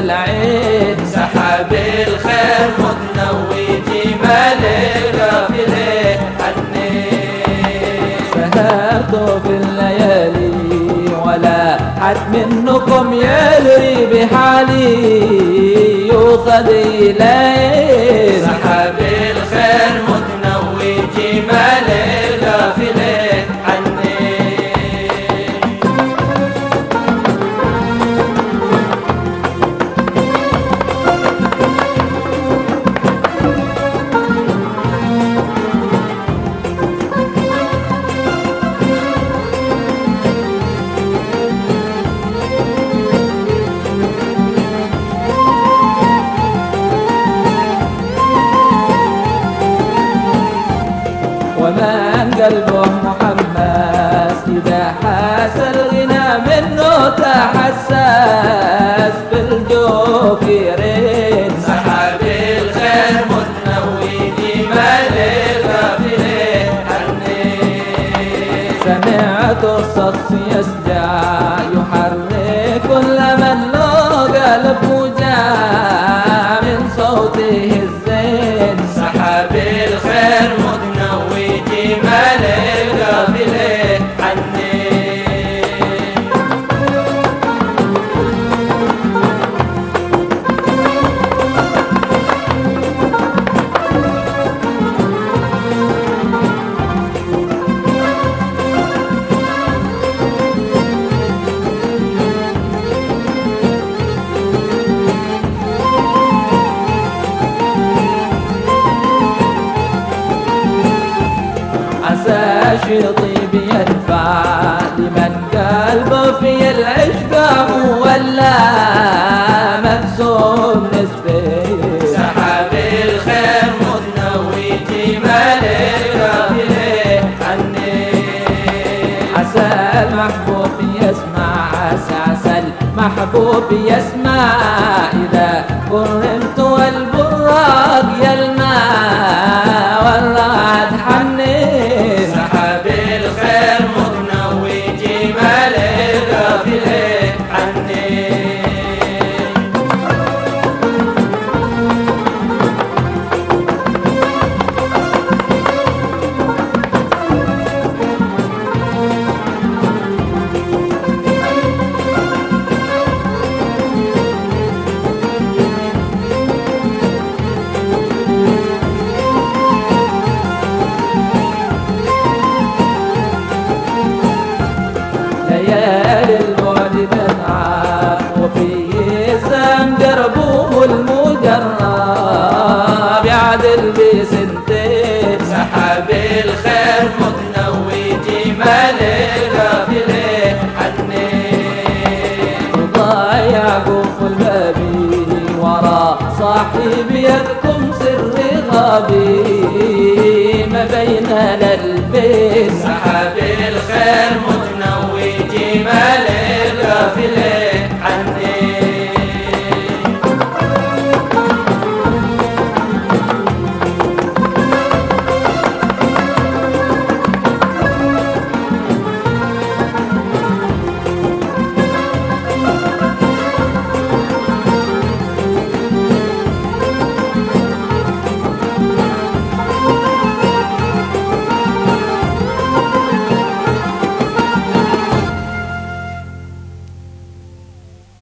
ليل سحاب الخير متنوي جمال الليالي ولا حد منكم يدري بحالي. يوصل إليه محمس إذا حاس الغنى منه تحسس بالجوف يرين سحاب الخير متنوي جمال الغافلين. عني سمعت الصف يسجع يحرك كل من له قلب مجاع من صوته الزين. سحاب شرطي بينفع لمن قلبه في العشق مولى مقسوم نسبي. سحاب الخير متنوي جمال الغافلين عني عسى المحبوب يسمع عسى عسى المحبوب يسمع. بسنتين سحاب الخير متنوي جمال الغافلين عني وضايع قوف ورا صاحب يذكم سر غابي ما بين البيت